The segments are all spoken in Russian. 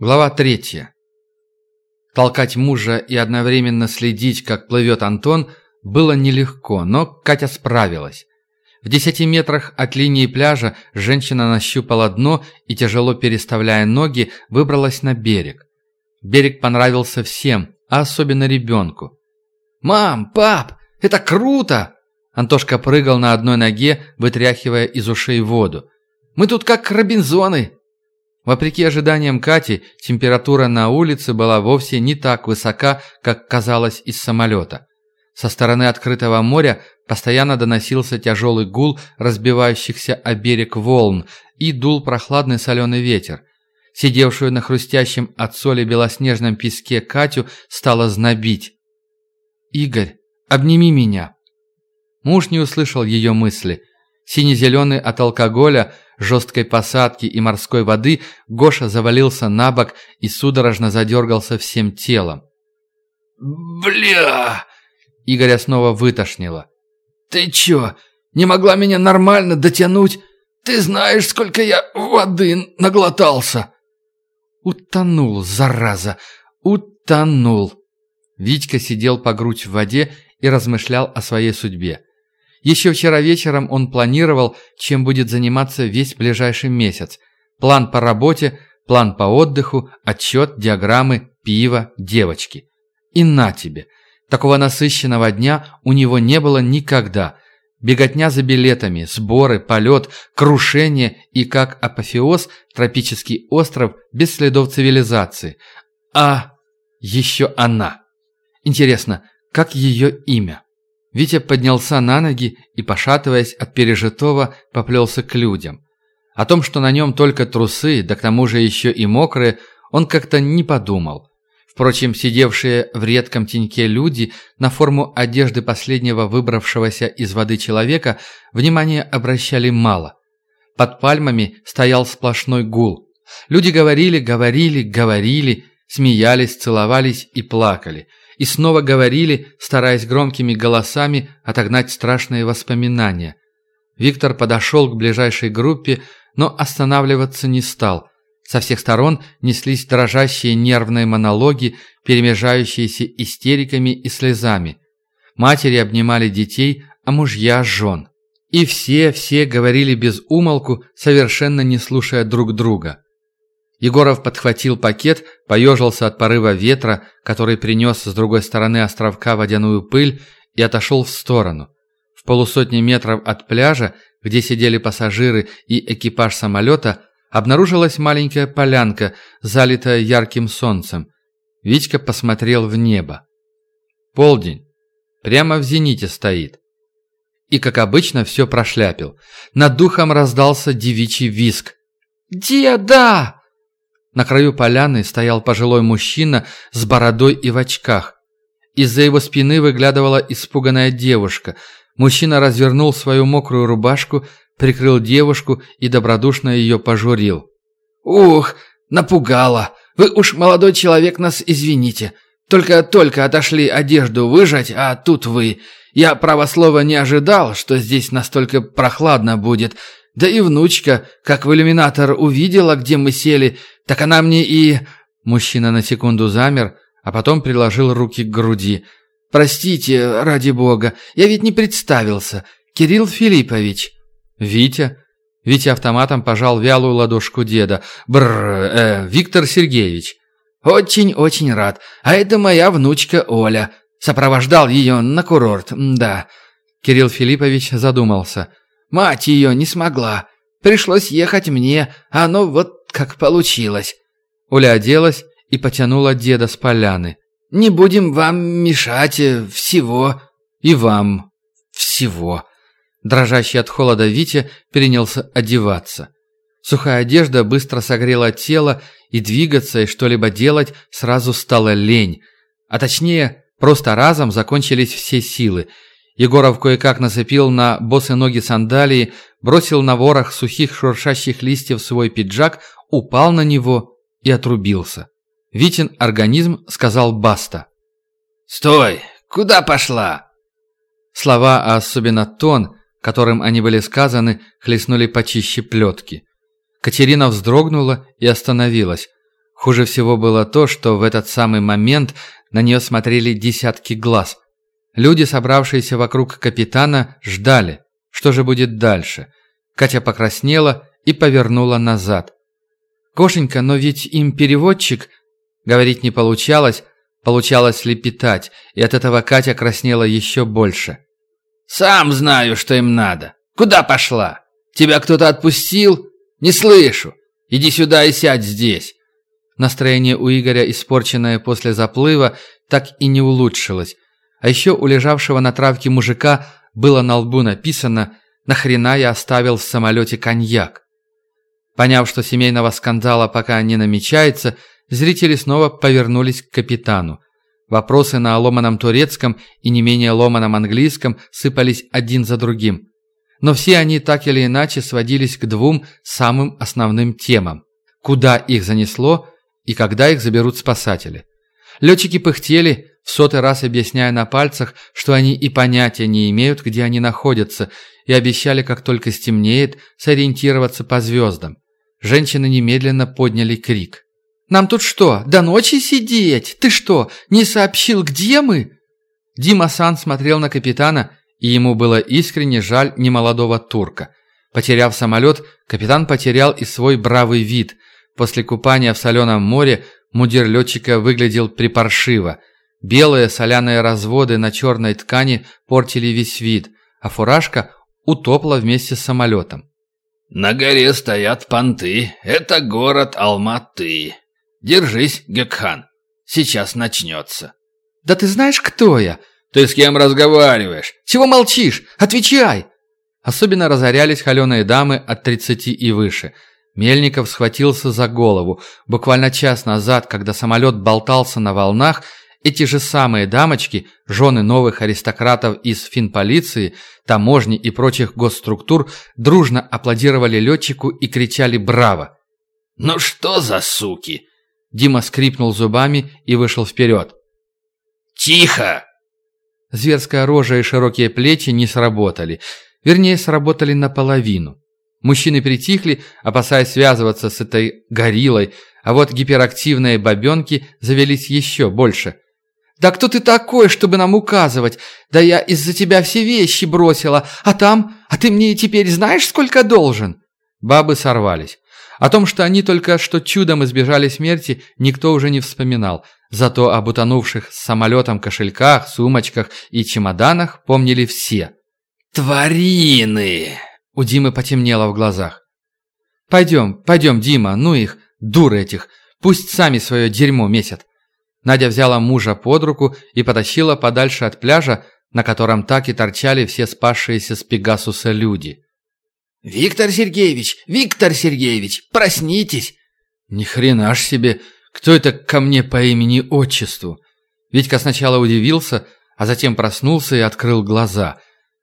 Глава третья. Толкать мужа и одновременно следить, как плывет Антон, было нелегко, но Катя справилась. В десяти метрах от линии пляжа женщина нащупала дно и, тяжело переставляя ноги, выбралась на берег. Берег понравился всем, а особенно ребенку. «Мам, пап, это круто!» Антошка прыгал на одной ноге, вытряхивая из ушей воду. «Мы тут как Робинзоны!» Вопреки ожиданиям Кати, температура на улице была вовсе не так высока, как казалось из самолета. Со стороны открытого моря постоянно доносился тяжелый гул разбивающихся о берег волн и дул прохладный соленый ветер. Сидевшую на хрустящем от соли белоснежном песке Катю стало знобить. «Игорь, обними меня!» Муж не услышал ее мысли. Сине-зеленый от алкоголя – жесткой посадки и морской воды, Гоша завалился на бок и судорожно задергался всем телом. «Бля!» Игоря снова вытошнило. «Ты чё, не могла меня нормально дотянуть? Ты знаешь, сколько я воды наглотался!» «Утонул, зараза! Утонул!» Витька сидел по грудь в воде и размышлял о своей судьбе. Еще вчера вечером он планировал, чем будет заниматься весь ближайший месяц. План по работе, план по отдыху, отчет, диаграммы, пиво, девочки. И на тебе. Такого насыщенного дня у него не было никогда. Беготня за билетами, сборы, полет, крушение и, как апофеоз, тропический остров без следов цивилизации. А еще она. Интересно, как ее имя? Витя поднялся на ноги и, пошатываясь от пережитого, поплелся к людям. О том, что на нем только трусы, да к тому же еще и мокрые, он как-то не подумал. Впрочем, сидевшие в редком теньке люди на форму одежды последнего выбравшегося из воды человека внимания обращали мало. Под пальмами стоял сплошной гул. Люди говорили, говорили, говорили, смеялись, целовались и плакали – и снова говорили, стараясь громкими голосами отогнать страшные воспоминания. Виктор подошел к ближайшей группе, но останавливаться не стал. Со всех сторон неслись дрожащие нервные монологи, перемежающиеся истериками и слезами. Матери обнимали детей, а мужья – жен. И все, все говорили без умолку, совершенно не слушая друг друга. Егоров подхватил пакет, поежился от порыва ветра, который принес с другой стороны островка водяную пыль, и отошел в сторону. В полусотни метров от пляжа, где сидели пассажиры и экипаж самолета, обнаружилась маленькая полянка, залитая ярким солнцем. Витька посмотрел в небо. Полдень. Прямо в зените стоит. И, как обычно, все прошляпил. Над духом раздался девичий виск. «Деда!» На краю поляны стоял пожилой мужчина с бородой и в очках. Из-за его спины выглядывала испуганная девушка. Мужчина развернул свою мокрую рубашку, прикрыл девушку и добродушно ее пожурил. «Ух, напугала! Вы уж, молодой человек, нас извините. Только-только отошли одежду выжать, а тут вы. Я, право слова, не ожидал, что здесь настолько прохладно будет. Да и внучка, как в иллюминатор увидела, где мы сели, так она мне и...» Мужчина на секунду замер, а потом приложил руки к груди. «Простите, ради бога, я ведь не представился. Кирилл Филиппович». «Витя?» Витя автоматом пожал вялую ладошку деда. «Бррр, э, Виктор Сергеевич». «Очень-очень рад. А это моя внучка Оля. Сопровождал ее на курорт, да». Кирилл Филиппович задумался. Мать ее не смогла. Пришлось ехать мне, а оно вот как получилось». Оля оделась и потянула деда с поляны. «Не будем вам мешать э, всего». «И вам всего». Дрожащий от холода Витя перенялся одеваться. Сухая одежда быстро согрела тело, и двигаться и что-либо делать сразу стало лень. А точнее, просто разом закончились все силы – Егоров кое-как нацепил на босые ноги сандалии, бросил на ворох сухих шуршащих листьев свой пиджак, упал на него и отрубился. Витин организм сказал «баста». «Стой! Куда пошла?» Слова, а особенно тон, которым они были сказаны, хлестнули почище плетки. Катерина вздрогнула и остановилась. Хуже всего было то, что в этот самый момент на нее смотрели десятки глаз. Люди, собравшиеся вокруг капитана, ждали, что же будет дальше. Катя покраснела и повернула назад. «Кошенька, но ведь им переводчик...» Говорить не получалось, получалось лепетать, и от этого Катя краснела еще больше. «Сам знаю, что им надо. Куда пошла? Тебя кто-то отпустил? Не слышу. Иди сюда и сядь здесь». Настроение у Игоря, испорченное после заплыва, так и не улучшилось. А еще у лежавшего на травке мужика было на лбу написано «Нахрена я оставил в самолете коньяк?». Поняв, что семейного скандала пока не намечается, зрители снова повернулись к капитану. Вопросы на ломаном турецком и не менее ломаном английском сыпались один за другим. Но все они так или иначе сводились к двум самым основным темам. Куда их занесло и когда их заберут спасатели. Летчики пыхтели, в сотый раз объясняя на пальцах, что они и понятия не имеют, где они находятся, и обещали, как только стемнеет, сориентироваться по звездам. Женщины немедленно подняли крик. Нам тут что, до ночи сидеть? Ты что, не сообщил, где мы?» Дима Сан смотрел на капитана, и ему было искренне жаль немолодого турка. Потеряв самолет, капитан потерял и свой бравый вид. После купания в соленом море мудир летчика выглядел припаршиво. Белые соляные разводы на черной ткани портили весь вид, а фуражка утопла вместе с самолетом. «На горе стоят понты. Это город Алматы», Держись, Гекхан. Сейчас начнется. Да ты знаешь, кто я? Ты с кем разговариваешь? Чего молчишь? Отвечай! Особенно разорялись холеные дамы от 30 и выше. Мельников схватился за голову. Буквально час назад, когда самолет болтался на волнах, эти же самые дамочки, жены новых аристократов из финполиции, таможни и прочих госструктур, дружно аплодировали летчику и кричали «Браво!». «Ну что за суки!» Дима скрипнул зубами и вышел вперед. «Тихо!» Зверская рожа и широкие плечи не сработали. Вернее, сработали наполовину. Мужчины притихли, опасаясь связываться с этой гориллой, а вот гиперактивные бабенки завелись еще больше. «Да кто ты такой, чтобы нам указывать? Да я из-за тебя все вещи бросила, а там... А ты мне теперь знаешь, сколько должен?» Бабы сорвались. О том, что они только что чудом избежали смерти, никто уже не вспоминал. Зато об утонувших с самолетом кошельках, сумочках и чемоданах помнили все. «Тварины!» У Димы потемнело в глазах. «Пойдем, пойдем, Дима, ну их, дуры этих, пусть сами свое дерьмо месят». Надя взяла мужа под руку и потащила подальше от пляжа, на котором так и торчали все спасшиеся с Пегасуса люди. «Виктор Сергеевич! Виктор Сергеевич! Проснитесь!» «Ни хрена ж себе! Кто это ко мне по имени-отчеству?» Витька сначала удивился, а затем проснулся и открыл глаза.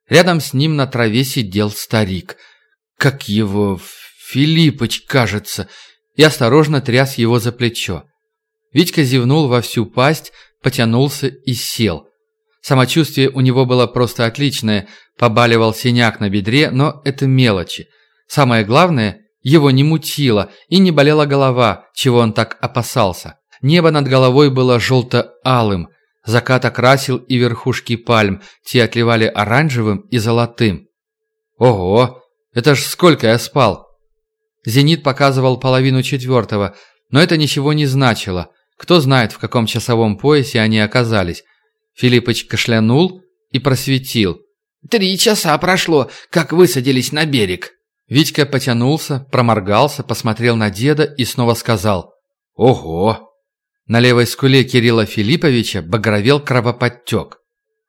Рядом с ним на траве сидел старик. Как его... Филиппыч, кажется, и осторожно тряс его за плечо. Витька зевнул во всю пасть, потянулся и сел. Самочувствие у него было просто отличное, побаливал синяк на бедре, но это мелочи. Самое главное, его не мутило и не болела голова, чего он так опасался. Небо над головой было желто-алым, закат окрасил и верхушки пальм, те отливали оранжевым и золотым. Ого, это ж сколько я спал! Зенит показывал половину четвертого, но это ничего не значило. Кто знает, в каком часовом поясе они оказались. Филиппыч кашлянул и просветил. «Три часа прошло, как высадились на берег». Витька потянулся, проморгался, посмотрел на деда и снова сказал «Ого!». На левой скуле Кирилла Филипповича багровел кровоподтек.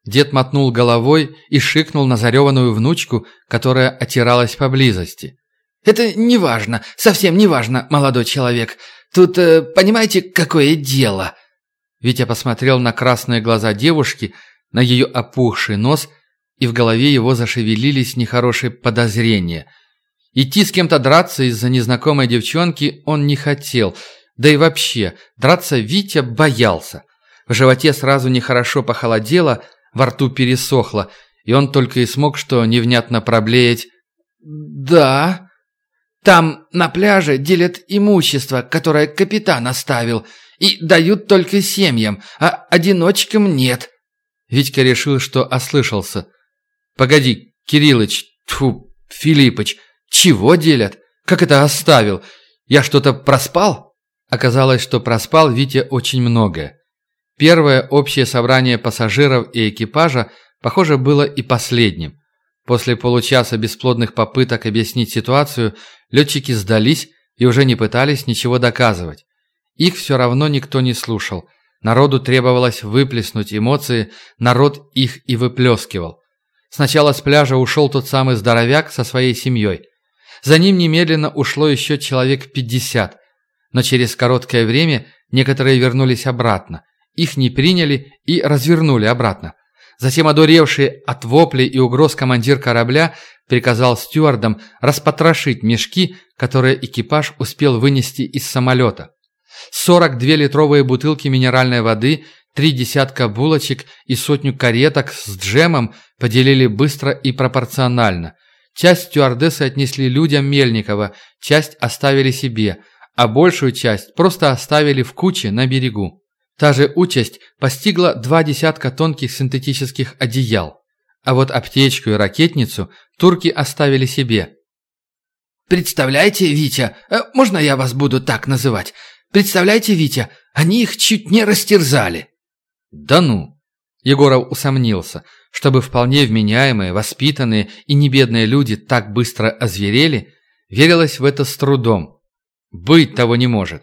Дед мотнул головой и шикнул на зареванную внучку, которая отиралась поблизости. «Это не важно, совсем не важно, молодой человек. Тут, э, понимаете, какое дело?» Витя посмотрел на красные глаза девушки, на ее опухший нос, и в голове его зашевелились нехорошие подозрения. Идти с кем-то драться из-за незнакомой девчонки он не хотел, да и вообще, драться Витя боялся. В животе сразу нехорошо похолодело, во рту пересохло, и он только и смог что невнятно проблеять «Да». Там на пляже делят имущество, которое капитан оставил, и дают только семьям, а одиночкам нет». Витька решил, что ослышался. «Погоди, Кириллыч, тьфу, Филиппыч, чего делят? Как это оставил? Я что-то проспал?» Оказалось, что проспал Витя очень многое. Первое общее собрание пассажиров и экипажа, похоже, было и последним. После получаса бесплодных попыток объяснить ситуацию, летчики сдались и уже не пытались ничего доказывать. Их все равно никто не слушал. Народу требовалось выплеснуть эмоции, народ их и выплескивал. Сначала с пляжа ушел тот самый здоровяк со своей семьей. За ним немедленно ушло еще человек пятьдесят. Но через короткое время некоторые вернулись обратно. Их не приняли и развернули обратно. Затем одуревший от воплей и угроз командир корабля приказал стюардам распотрошить мешки, которые экипаж успел вынести из самолета. 42 литровые бутылки минеральной воды, три десятка булочек и сотню кареток с джемом поделили быстро и пропорционально. Часть стюардессы отнесли людям Мельникова, часть оставили себе, а большую часть просто оставили в куче на берегу. Та же участь постигла два десятка тонких синтетических одеял. А вот аптечку и ракетницу турки оставили себе. «Представляете, Витя, э, можно я вас буду так называть? Представляете, Витя, они их чуть не растерзали». «Да ну!» Егоров усомнился, чтобы вполне вменяемые, воспитанные и небедные люди так быстро озверели, верилось в это с трудом. Быть того не может.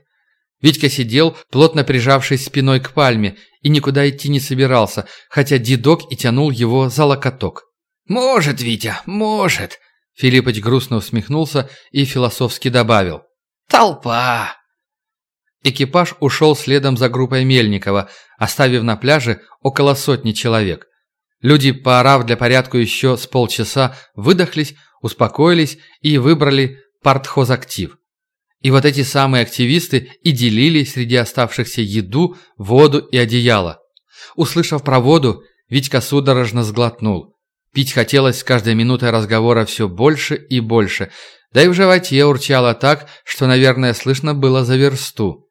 Витька сидел, плотно прижавшись спиной к пальме, и никуда идти не собирался, хотя дедок и тянул его за локоток. «Может, Витя, может!» Филиппыч грустно усмехнулся и философски добавил. «Толпа!» Экипаж ушел следом за группой Мельникова, оставив на пляже около сотни человек. Люди, поорав для порядка еще с полчаса, выдохлись, успокоились и выбрали партхозактив. И вот эти самые активисты и делили среди оставшихся еду, воду и одеяло. Услышав про воду, Витька судорожно сглотнул. Пить хотелось с каждой минутой разговора все больше и больше, да и в животе урчало так, что, наверное, слышно было за версту.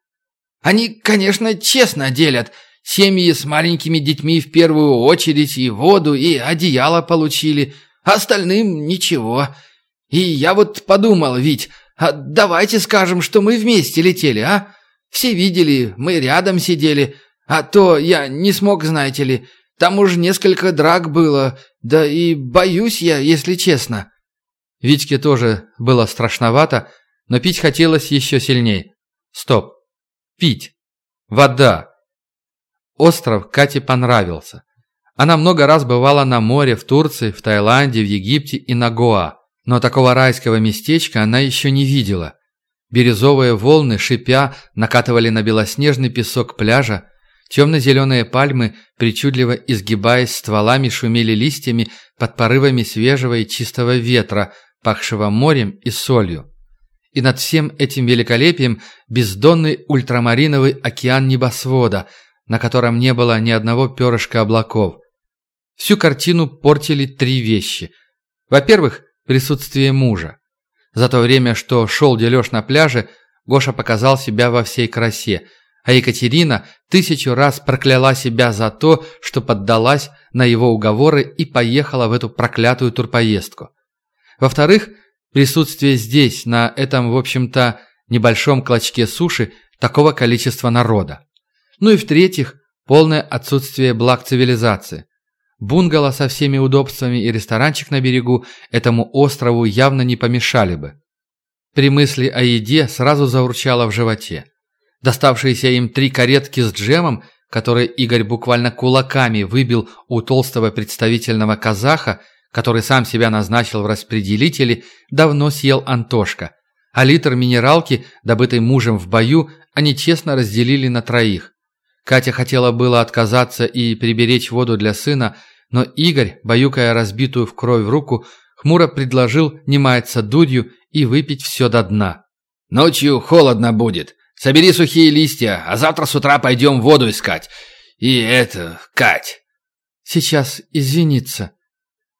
«Они, конечно, честно делят. Семьи с маленькими детьми в первую очередь и воду, и одеяло получили, а остальным ничего. И я вот подумал, Вить, а давайте скажем, что мы вместе летели, а? Все видели, мы рядом сидели. А то я не смог, знаете ли. Там уж несколько драк было. Да и боюсь я, если честно». Витьке тоже было страшновато, но пить хотелось еще сильней. Стоп. Пить. Вода. Остров Кате понравился. Она много раз бывала на море, в Турции, в Таиланде, в Египте и на Гоа. Но такого райского местечка она еще не видела. Бирюзовые волны, шипя, накатывали на белоснежный песок пляжа, темно-зеленые пальмы, причудливо изгибаясь стволами, шумели листьями под порывами свежего и чистого ветра, пахшего морем и солью. И над всем этим великолепием бездонный ультрамариновый океан небосвода, на котором не было ни одного перышка облаков. Всю картину портили три вещи. Во-первых, присутствие мужа. За то время, что шел дележ на пляже, Гоша показал себя во всей красе, а Екатерина тысячу раз прокляла себя за то, что поддалась на его уговоры и поехала в эту проклятую турпоездку. Во-вторых, присутствие здесь, на этом, в общем-то, небольшом клочке суши, такого количества народа. Ну и в-третьих, полное отсутствие благ цивилизации. Бунгало со всеми удобствами и ресторанчик на берегу этому острову явно не помешали бы. При мысли о еде сразу заурчало в животе. Доставшиеся им три каретки с джемом, которые Игорь буквально кулаками выбил у толстого представительного казаха, который сам себя назначил в распределителе, давно съел Антошка. А литр минералки, добытый мужем в бою, они честно разделили на троих. Катя хотела было отказаться и приберечь воду для сына, но Игорь, баюкая разбитую в кровь руку, хмуро предложил не маяться дурью и выпить все до дна. «Ночью холодно будет. Собери сухие листья, а завтра с утра пойдем воду искать. И это, Кать...» «Сейчас извиниться».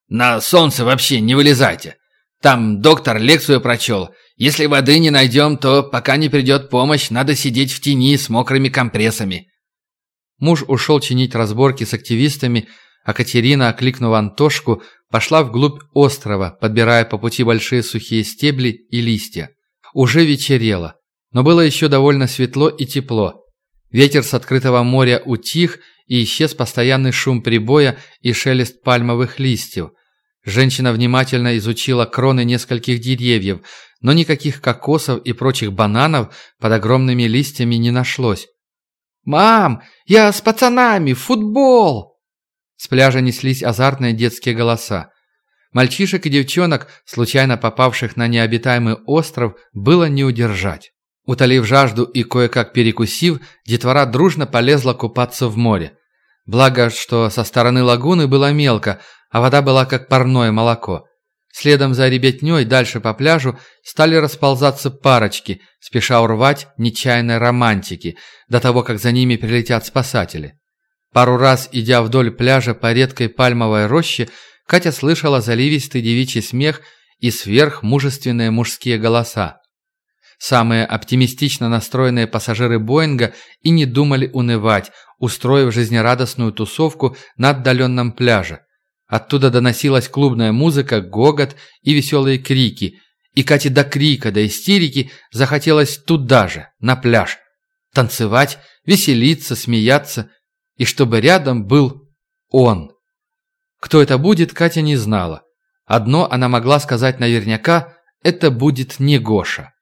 «На солнце вообще не вылезайте. Там доктор лекцию прочел, Если воды не найдем, то пока не придет помощь, надо сидеть в тени с мокрыми компрессами». Муж ушел чинить разборки с активистами, а Катерина, окликнув Антошку, пошла вглубь острова, подбирая по пути большие сухие стебли и листья. Уже вечерело, но было еще довольно светло и тепло. Ветер с открытого моря утих, и исчез постоянный шум прибоя и шелест пальмовых листьев. Женщина внимательно изучила кроны нескольких деревьев, но никаких кокосов и прочих бананов под огромными листьями не нашлось. «Мам, я с пацанами, футбол!» С пляжа неслись азартные детские голоса. Мальчишек и девчонок, случайно попавших на необитаемый остров, было не удержать. Утолив жажду и кое-как перекусив, детвора дружно полезла купаться в море. Благо, что со стороны лагуны было мелко, а вода была как парное молоко. Следом за ребятней дальше по пляжу стали расползаться парочки, спеша урвать нечаянной романтики, до того, как за ними прилетят спасатели. Пару раз, идя вдоль пляжа по редкой пальмовой роще, Катя слышала заливистый девичий смех и сверхмужественные мужские голоса. Самые оптимистично настроенные пассажиры Боинга и не думали унывать, устроив жизнерадостную тусовку на отдаленном пляже. Оттуда доносилась клубная музыка, гогот и веселые крики. И Кате до крика, до истерики захотелось туда же, на пляж. Танцевать, веселиться, смеяться. И чтобы рядом был он. Кто это будет, Катя не знала. Одно она могла сказать наверняка – это будет не Гоша.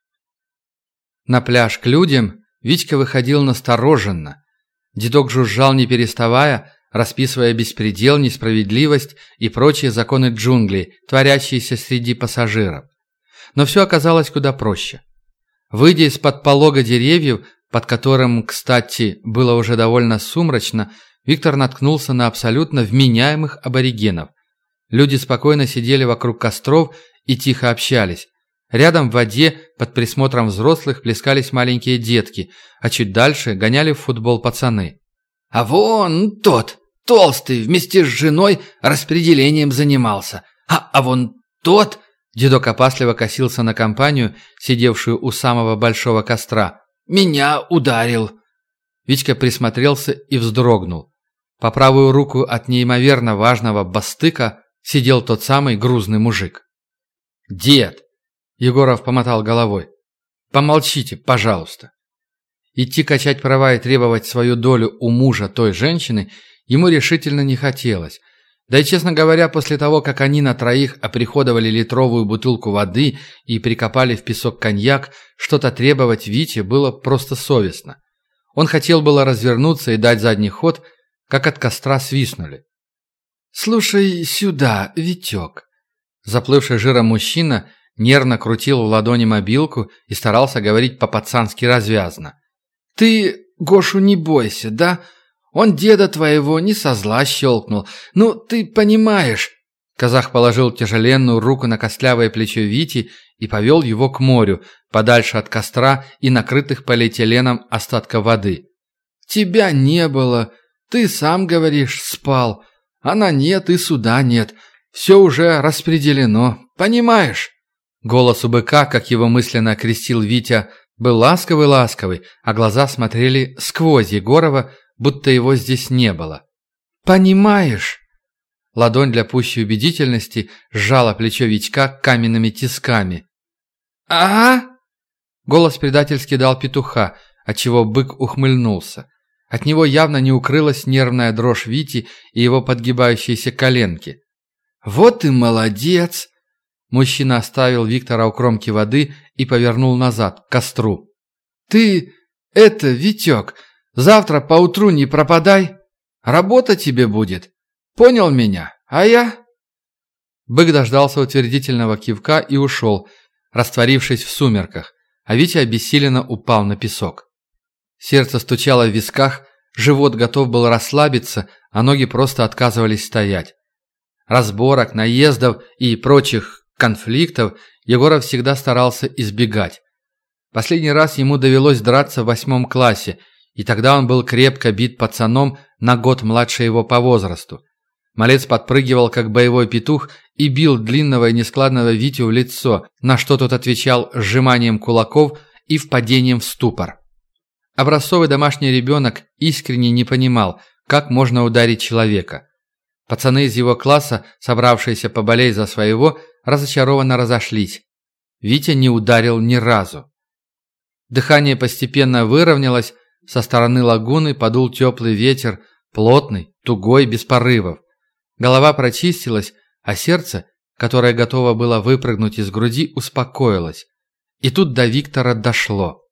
На пляж к людям Витька выходил настороженно. Дедок жужжал не переставая, расписывая беспредел, несправедливость и прочие законы джунглей, творящиеся среди пассажиров. Но все оказалось куда проще. Выйдя из-под полога деревьев, под которым, кстати, было уже довольно сумрачно, Виктор наткнулся на абсолютно вменяемых аборигенов. Люди спокойно сидели вокруг костров и тихо общались. Рядом в воде под присмотром взрослых плескались маленькие детки, а чуть дальше гоняли в футбол пацаны. «А вон тот, толстый, вместе с женой распределением занимался. А, а вон тот...» Дедок опасливо косился на компанию, сидевшую у самого большого костра. «Меня ударил!» Витька присмотрелся и вздрогнул. По правую руку от неимоверно важного бастыка сидел тот самый грузный мужик. «Дед!» Егоров помотал головой. «Помолчите, пожалуйста». Идти качать права и требовать свою долю у мужа той женщины ему решительно не хотелось. Да и, честно говоря, после того, как они на троих оприходовали литровую бутылку воды и прикопали в песок коньяк, что-то требовать Вите было просто совестно. Он хотел было развернуться и дать задний ход, как от костра свистнули. «Слушай сюда, Витек». Заплывший жиром мужчина – нервно крутил в ладони мобилку и старался говорить по-пацански развязно. «Ты, Гошу, не бойся, да? Он деда твоего не со зла щелкнул. Ну, ты понимаешь...» Казах положил тяжеленную руку на костлявое плечо Вити и повел его к морю, подальше от костра и накрытых полиэтиленом остатка воды. «Тебя не было. Ты сам говоришь, спал. Она нет и суда нет. Все уже распределено. Понимаешь?» Голос у быка, как его мысленно окрестил Витя, был ласковый-ласковый, а глаза смотрели сквозь Егорова, будто его здесь не было. «Понимаешь?» Ладонь для пущей убедительности сжала плечо Витька каменными тисками. «А?» Голос предательски дал петуха, отчего бык ухмыльнулся. От него явно не укрылась нервная дрожь Вити и его подгибающиеся коленки. «Вот и молодец!» Мужчина оставил Виктора у кромки воды и повернул назад, к костру. «Ты, это, Витек, завтра поутру не пропадай. Работа тебе будет. Понял меня? А я...» Бык дождался утвердительного кивка и ушел, растворившись в сумерках, а Витя обессиленно упал на песок. Сердце стучало в висках, живот готов был расслабиться, а ноги просто отказывались стоять. Разборок, наездов и прочих конфликтов Егоров всегда старался избегать. Последний раз ему довелось драться в восьмом классе, и тогда он был крепко бит пацаном на год младше его по возрасту. Малец подпрыгивал, как боевой петух, и бил длинного и нескладного Витю в лицо, на что тот отвечал сжиманием кулаков и впадением в ступор. Образцовый домашний ребенок искренне не понимал, как можно ударить человека. Пацаны из его класса, собравшиеся поболеть за своего, разочарованно разошлись. Витя не ударил ни разу. Дыхание постепенно выровнялось, со стороны лагуны подул теплый ветер, плотный, тугой, без порывов. Голова прочистилась, а сердце, которое готово было выпрыгнуть из груди, успокоилось. И тут до Виктора дошло.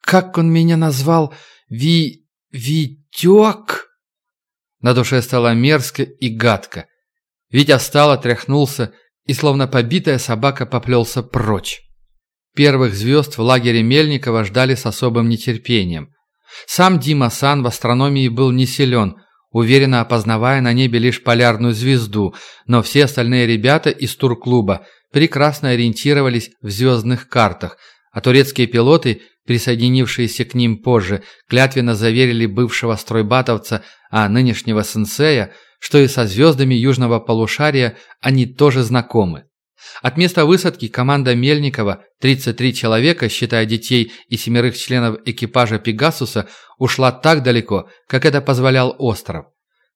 «Как он меня назвал? Ви... Витек?» На душе стало мерзко и гадко. Витя встал, отряхнулся и, словно побитая собака, поплелся прочь. Первых звезд в лагере Мельникова ждали с особым нетерпением. Сам Дима Сан в астрономии был не силен – уверенно опознавая на небе лишь полярную звезду, но все остальные ребята из турклуба прекрасно ориентировались в звездных картах, а турецкие пилоты, присоединившиеся к ним позже, клятвенно заверили бывшего стройбатовца, а нынешнего сенсея, что и со звездами южного полушария они тоже знакомы. От места высадки команда Мельникова, 33 человека, считая детей и семерых членов экипажа «Пегасуса», ушла так далеко, как это позволял остров.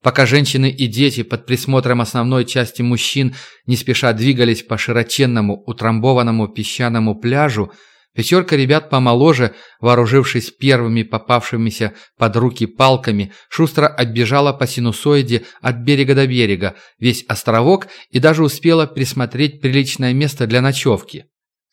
Пока женщины и дети под присмотром основной части мужчин не спеша двигались по широченному, утрамбованному песчаному пляжу, Пятерка ребят помоложе, вооружившись первыми попавшимися под руки палками, шустро отбежала по синусоиде от берега до берега, весь островок и даже успела присмотреть приличное место для ночевки.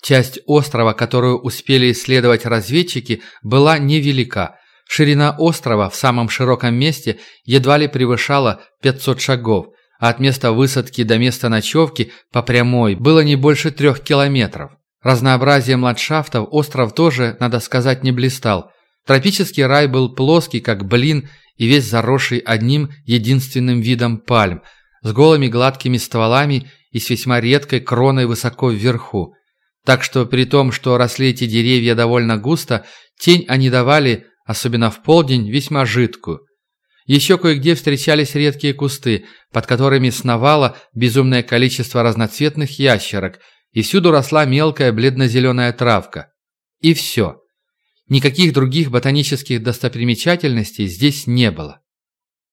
Часть острова, которую успели исследовать разведчики, была невелика. Ширина острова в самом широком месте едва ли превышала 500 шагов, а от места высадки до места ночевки по прямой было не больше трех километров. Разнообразием ландшафтов остров тоже, надо сказать, не блистал. Тропический рай был плоский, как блин, и весь заросший одним единственным видом пальм, с голыми гладкими стволами и с весьма редкой кроной высоко вверху. Так что при том, что росли эти деревья довольно густо, тень они давали, особенно в полдень, весьма жидкую. Еще кое-где встречались редкие кусты, под которыми сновало безумное количество разноцветных ящерок – и всюду росла мелкая бледно-зеленая травка. И все. Никаких других ботанических достопримечательностей здесь не было.